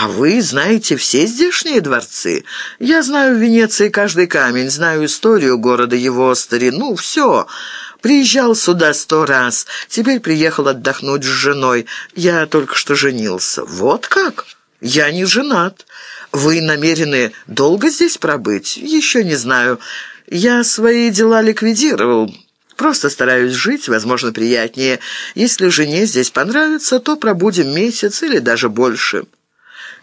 «А вы знаете все здешние дворцы? Я знаю в Венеции каждый камень, знаю историю города, его старину, все. Приезжал сюда сто раз, теперь приехал отдохнуть с женой. Я только что женился. Вот как? Я не женат. Вы намерены долго здесь пробыть? Еще не знаю. Я свои дела ликвидировал». Просто стараюсь жить, возможно, приятнее. Если жене здесь понравится, то пробудем месяц или даже больше».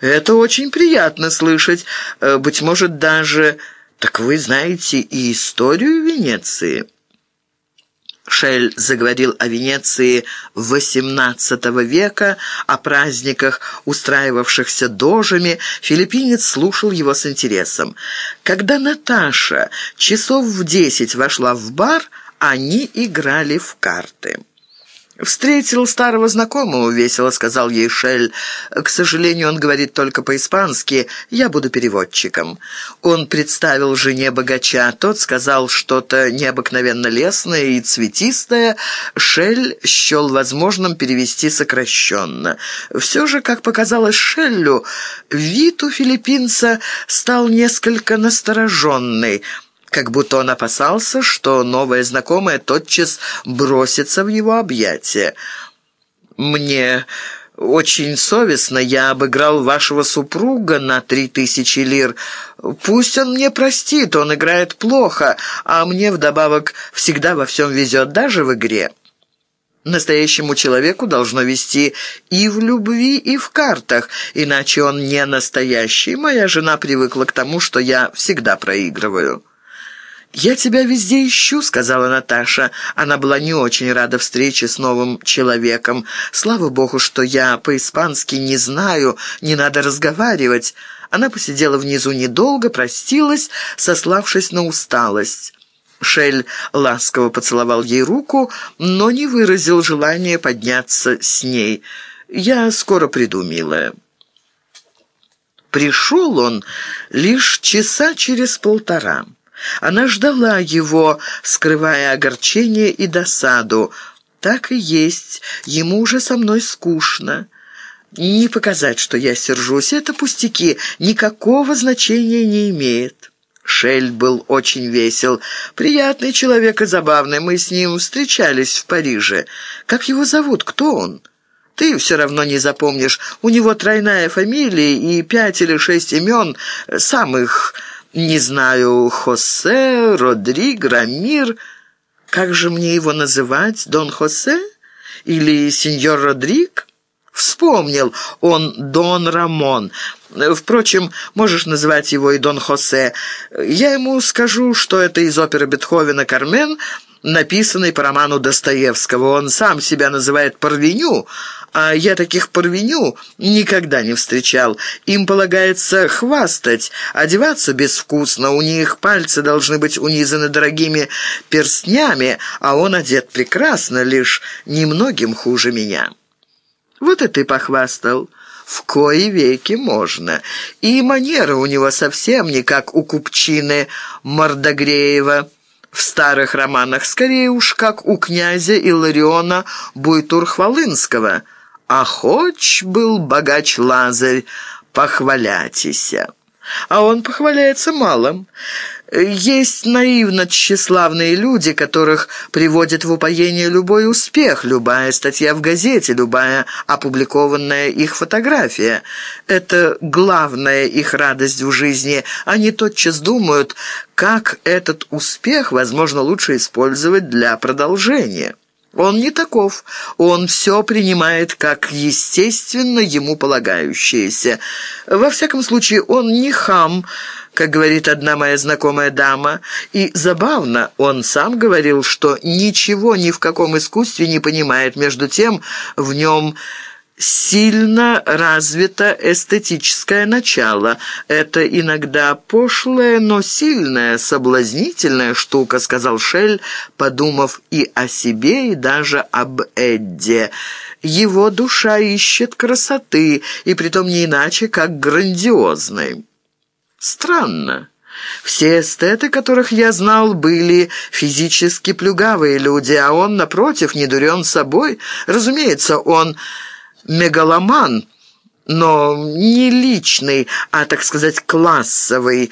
«Это очень приятно слышать. Э, быть может, даже... Так вы знаете и историю Венеции?» Шель заговорил о Венеции XVIII века, о праздниках, устраивавшихся дожами. Филиппинец слушал его с интересом. Когда Наташа часов в десять вошла в бар, они играли в карты. «Встретил старого знакомого», — весело сказал ей Шель. «К сожалению, он говорит только по-испански. Я буду переводчиком». Он представил жене богача. Тот сказал что-то необыкновенно лесное и цветистое. Шель счел возможным перевести сокращенно. Все же, как показалось Шеллю, вид у филиппинца стал несколько настороженный — как будто он опасался, что новая знакомая тотчас бросится в его объятия. «Мне очень совестно, я обыграл вашего супруга на три тысячи лир. Пусть он мне простит, он играет плохо, а мне вдобавок всегда во всем везет, даже в игре». Настоящему человеку должно вести и в любви, и в картах, иначе он не настоящий. Моя жена привыкла к тому, что я всегда проигрываю». «Я тебя везде ищу», — сказала Наташа. Она была не очень рада встрече с новым человеком. «Слава богу, что я по-испански не знаю, не надо разговаривать». Она посидела внизу недолго, простилась, сославшись на усталость. Шель ласково поцеловал ей руку, но не выразил желания подняться с ней. «Я скоро приду, милая». Пришел он лишь часа через полтора. Она ждала его, скрывая огорчение и досаду. «Так и есть, ему уже со мной скучно». «Не показать, что я сержусь, это пустяки, никакого значения не имеет». Шель был очень весел. Приятный человек и забавный. Мы с ним встречались в Париже. Как его зовут? Кто он? Ты все равно не запомнишь. У него тройная фамилия и пять или шесть имен, самых не знаю, Хосе, Родриг, Рамир. Как же мне его называть? Дон Хосе? Или сеньор Родриг? Вспомнил, он Дон Рамон. Впрочем, можешь называть его и Дон Хосе. Я ему скажу, что это из оперы Бетховена «Кармен», написанной по роману Достоевского. Он сам себя называет Парвеню, а я таких Парвеню никогда не встречал. Им полагается хвастать, одеваться безвкусно, у них пальцы должны быть унизаны дорогими перстнями, а он одет прекрасно, лишь немногим хуже меня. Вот и ты похвастал. В кои веки можно. И манера у него совсем не как у купчины Мордогреева в старых романах, скорее уж как у князя Илариона Буйтур-Хвалынского. «А хоч был богач Лазарь, похвалятися». А он похваляется малым. Есть наивно тщеславные люди, которых приводит в упоение любой успех, любая статья в газете, любая опубликованная их фотография. Это главная их радость в жизни. Они тотчас думают, как этот успех возможно лучше использовать для продолжения. Он не таков. Он все принимает как естественно ему полагающееся. Во всяком случае, он не хам, как говорит одна моя знакомая дама. И забавно, он сам говорил, что ничего ни в каком искусстве не понимает. Между тем, в нем сильно развито эстетическое начало. Это иногда пошлая, но сильная, соблазнительная штука, сказал Шель, подумав и о себе, и даже об Эдде. Его душа ищет красоты, и притом не иначе, как грандиозной. Странно. Все эстеты, которых я знал, были физически плюгавые люди, а он, напротив, не дурен собой. Разумеется, он мегаломан, но не личный, а, так сказать, классовый.